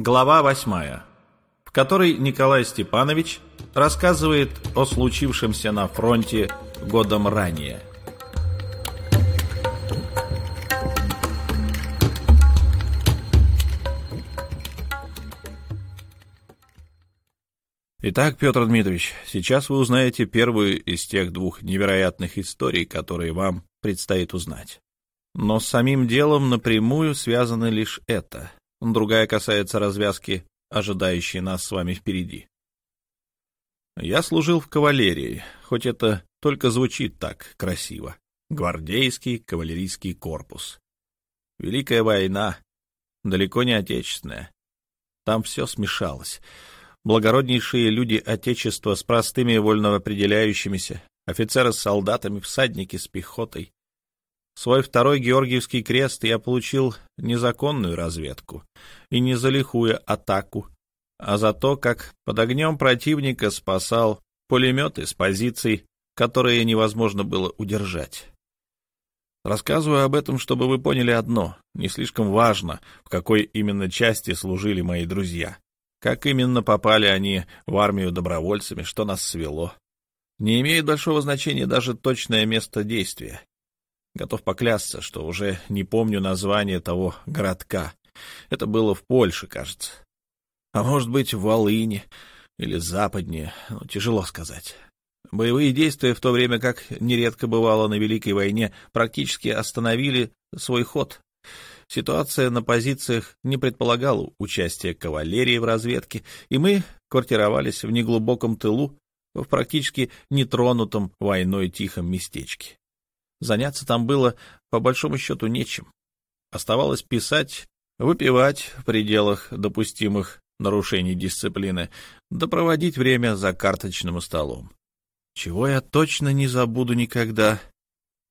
Глава восьмая, в которой Николай Степанович рассказывает о случившемся на фронте годом ранее. Итак, Петр Дмитриевич, сейчас вы узнаете первую из тех двух невероятных историй, которые вам предстоит узнать. Но с самим делом напрямую связано лишь это. Другая касается развязки, ожидающей нас с вами впереди. Я служил в кавалерии, хоть это только звучит так красиво. Гвардейский кавалерийский корпус. Великая война, далеко не отечественная. Там все смешалось благороднейшие люди Отечества с простыми вольно определяющимися, офицеры с солдатами, всадники с пехотой. Свой второй Георгиевский крест я получил незаконную разведку и не за лихую атаку, а за то, как под огнем противника спасал пулеметы с позиций, которые невозможно было удержать. Рассказываю об этом, чтобы вы поняли одно. Не слишком важно, в какой именно части служили мои друзья. Как именно попали они в армию добровольцами, что нас свело? Не имеет большого значения даже точное место действия. Готов поклясться, что уже не помню название того городка. Это было в Польше, кажется. А может быть, в Волыне или западнее, ну, тяжело сказать. Боевые действия, в то время как нередко бывало на Великой войне, практически остановили свой ход. Ситуация на позициях не предполагала участия кавалерии в разведке, и мы квартировались в неглубоком тылу, в практически нетронутом войной тихом местечке. Заняться там было, по большому счету, нечем. Оставалось писать, выпивать в пределах допустимых нарушений дисциплины, да проводить время за карточным столом. Чего я точно не забуду никогда,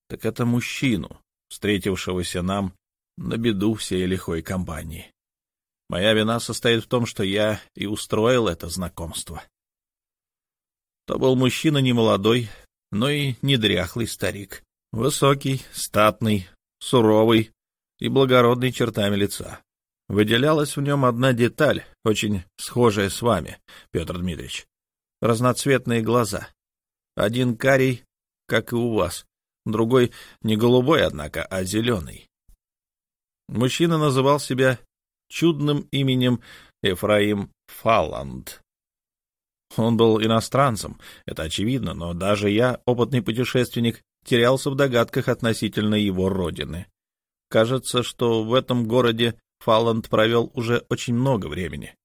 так это мужчину, встретившегося нам на беду всей лихой компании. Моя вина состоит в том, что я и устроил это знакомство. То был мужчина не молодой, но и не дряхлый старик. Высокий, статный, суровый и благородный чертами лица. Выделялась в нем одна деталь, очень схожая с вами, Петр Дмитриевич. Разноцветные глаза. Один карий, как и у вас, другой не голубой, однако, а зеленый. Мужчина называл себя чудным именем Ефраим Фаланд. Он был иностранцем, это очевидно, но даже я, опытный путешественник, терялся в догадках относительно его родины. Кажется, что в этом городе Фаланд провел уже очень много времени.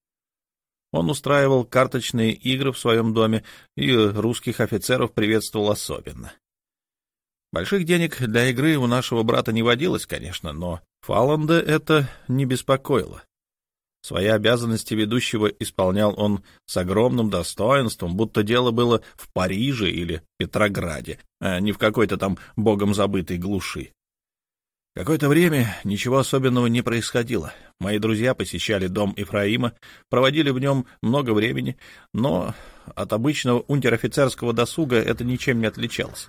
Он устраивал карточные игры в своем доме и русских офицеров приветствовал особенно. Больших денег для игры у нашего брата не водилось, конечно, но Фаланда это не беспокоило. Свои обязанности ведущего исполнял он с огромным достоинством, будто дело было в Париже или Петрограде, а не в какой-то там богом забытой глуши. Какое-то время ничего особенного не происходило. Мои друзья посещали дом Ефраима, проводили в нем много времени, но от обычного унтер-офицерского досуга это ничем не отличалось.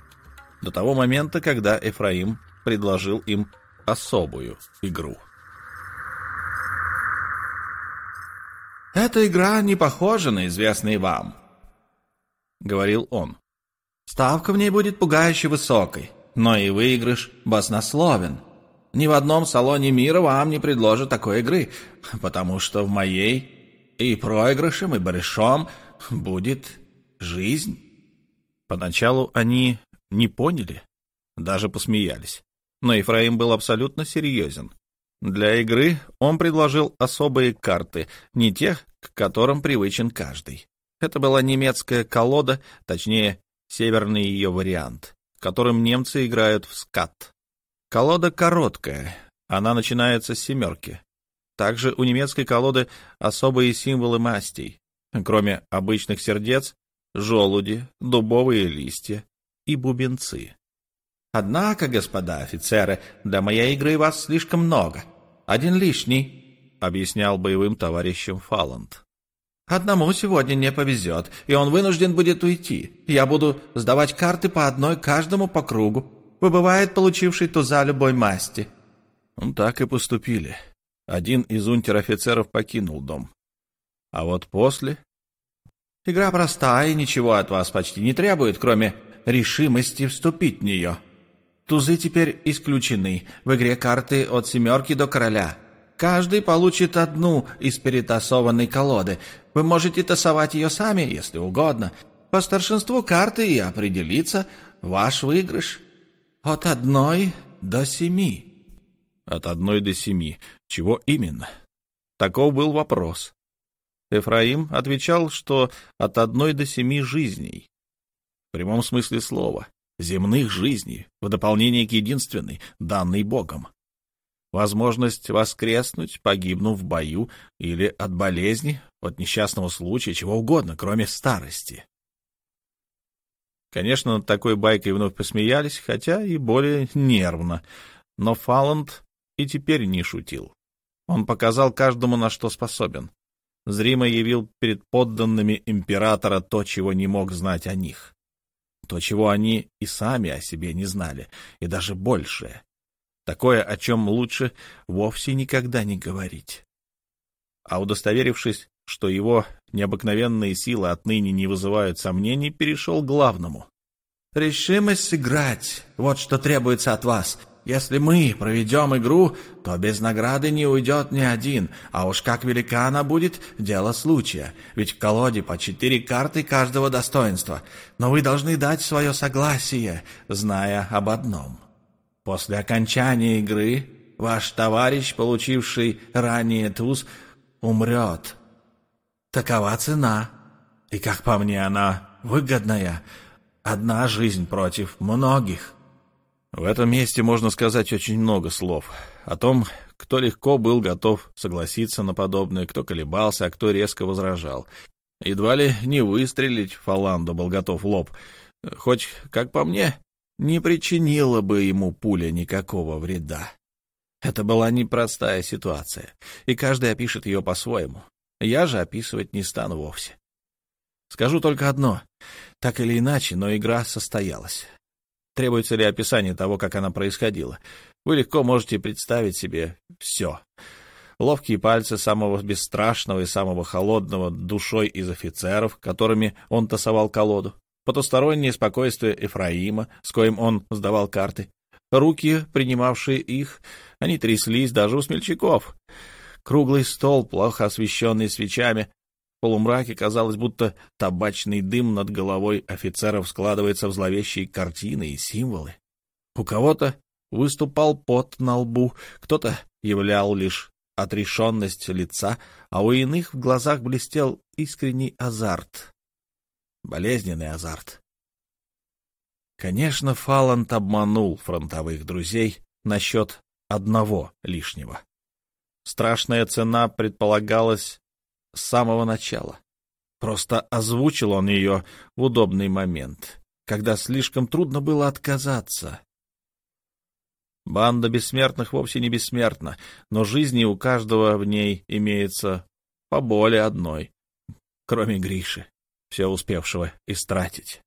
До того момента, когда Ефраим предложил им особую игру. «Эта игра не похожа на известные вам», — говорил он. «Ставка в ней будет пугающе высокой, но и выигрыш баснословен. Ни в одном салоне мира вам не предложат такой игры, потому что в моей и проигрышем, и барышом будет жизнь». Поначалу они не поняли, даже посмеялись но Ефраим был абсолютно серьезен. Для игры он предложил особые карты, не тех, к которым привычен каждый. Это была немецкая колода, точнее, северный ее вариант, которым немцы играют в скат. Колода короткая, она начинается с семерки. Также у немецкой колоды особые символы мастей. Кроме обычных сердец, желуди, дубовые листья и бубенцы. Однако, господа офицеры, для моей игры вас слишком много. Один лишний, — объяснял боевым товарищам Фаланд. Одному сегодня не повезет, и он вынужден будет уйти. Я буду сдавать карты по одной каждому по кругу. Выбывает получивший туза любой масти. Ну, так и поступили. один из унтер-офицеров покинул дом. А вот после... Игра простая и ничего от вас почти не требует, кроме решимости вступить в нее. Тузы теперь исключены. В игре карты от семерки до короля. Каждый получит одну из перетасованной колоды. Вы можете тасовать ее сами, если угодно. По старшинству карты и определиться ваш выигрыш. От одной до семи. От одной до семи. Чего именно? Таков был вопрос. Эфраим отвечал, что от одной до семи жизней. В прямом смысле слова. Земных жизней, в дополнение к единственной, данной Богом. Возможность воскреснуть, погибнув в бою, или от болезни, от несчастного случая, чего угодно, кроме старости. Конечно, над такой байкой вновь посмеялись, хотя и более нервно. Но Фаланд и теперь не шутил. Он показал каждому, на что способен. Зримо явил перед подданными императора то, чего не мог знать о них. То, чего они и сами о себе не знали, и даже большее. Такое, о чем лучше вовсе никогда не говорить. А удостоверившись, что его необыкновенные силы отныне не вызывают сомнений, перешел к главному. «Решимость сыграть — вот что требуется от вас. Если мы проведем игру, то без награды не уйдет ни один, а уж как велика она будет — дело случая, ведь в колоде по четыре карты каждого достоинства. Но вы должны дать свое согласие, зная об одном. После окончания игры ваш товарищ, получивший ранее туз, умрет. Такова цена. И, как по мне, она выгодная. Одна жизнь против многих. В этом месте можно сказать очень много слов о том, кто легко был готов согласиться на подобное, кто колебался, а кто резко возражал. Едва ли не выстрелить Фаландо был готов лоб. Хоть, как по мне, не причинила бы ему пуля никакого вреда. Это была непростая ситуация, и каждый опишет ее по-своему. Я же описывать не стану вовсе. Скажу только одно. Так или иначе, но игра состоялась. Требуется ли описание того, как она происходила? Вы легко можете представить себе все. Ловкие пальцы самого бесстрашного и самого холодного душой из офицеров, которыми он тасовал колоду потустороннее спокойствие Ефраима, с коим он сдавал карты. Руки, принимавшие их, они тряслись даже у смельчаков. Круглый стол, плохо освещенный свечами. Полумраке казалось, будто табачный дым над головой офицеров складывается в зловещие картины и символы. У кого-то выступал пот на лбу, кто-то являл лишь отрешенность лица, а у иных в глазах блестел искренний азарт. Болезненный азарт. Конечно, Фалант обманул фронтовых друзей насчет одного лишнего. Страшная цена предполагалась с самого начала. Просто озвучил он ее в удобный момент, когда слишком трудно было отказаться. Банда бессмертных вовсе не бессмертна, но жизни у каждого в ней имеется по более одной, кроме Гриши все успевшего истратить.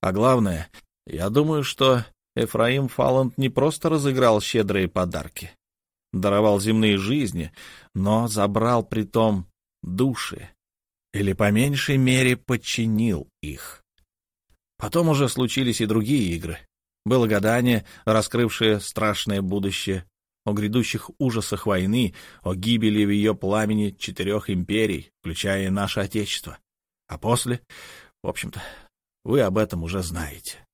А главное, я думаю, что Эфраим Фаланд не просто разыграл щедрые подарки, даровал земные жизни, но забрал притом души, или по меньшей мере подчинил их. Потом уже случились и другие игры. Было гадание, раскрывшее страшное будущее, о грядущих ужасах войны, о гибели в ее пламени четырех империй, включая наше Отечество. А после, в общем-то, вы об этом уже знаете.